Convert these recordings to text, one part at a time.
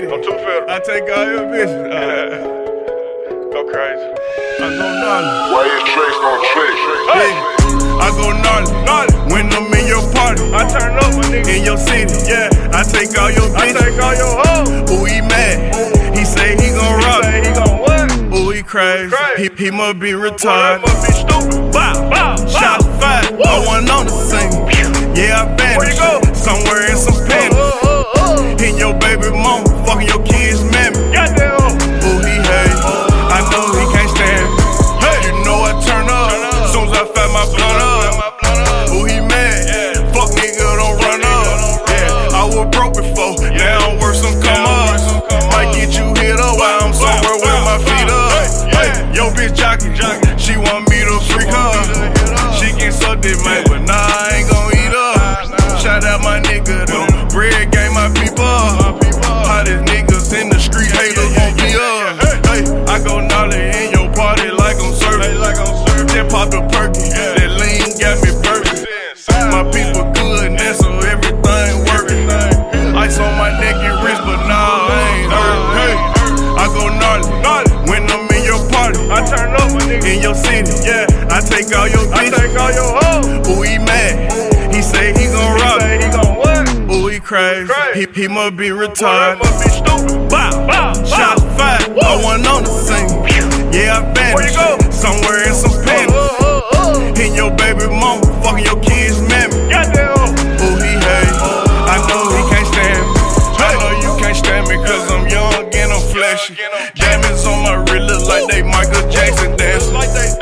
city. I'm too federal. I take all your bitches. Uh, Go crazy. I go gnarly. Why you tricks on tricks? Hey, I go gnarly. Gnarly. When I'm in your party. I turn up, my nigga. In your city. Yeah. I take all your bitches. I take all your hoes. Ooh, he mad. He say he gon' He rob. say he gon' what? Ooh, he crazy. Crazy. He, he must be Boy, that retarded. must be stupid. Bow, Bow, but nah, I ain't gon' eat up. Shout out my nigga, In your city, Yeah. I take all your I take all your hoes. Ooh, he mad. He say he gon' He rob. say he gon' what? Ooh, he crazy. Crazy. He, he must be Boy, retarded. must be stupid. Shot. Woo. I wasn't on the scene. Yeah, I vanished. Where you go? Flashy. Diamonds on my wrist look like they Michael Jackson dancing.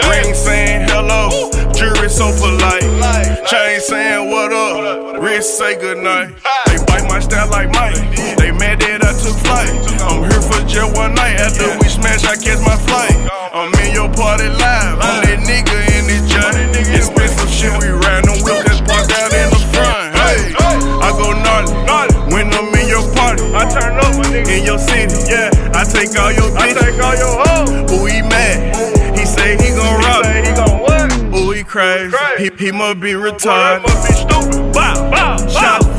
Ring saying hello, jury so polite. Chain saying what up, wrist say goodnight. They bite my style like Mike. They mad that I took flight. I'm here for just one night. After we smash, I catch my flight. I'm in your party live. I'm that nigga in this joint. Expensive shit, we ride them whips that's parked out in the front. Hey, I go gnarly. When I'm in your party. I turn up. In your city, Yeah. I take all your I take all your hoes. Ooh, he mad. He say he gon' rob. say he gon' what? Ooh, he crazy. He, Crazy. he must be Boy, retarded. must be stupid. Bow, Bow, bow.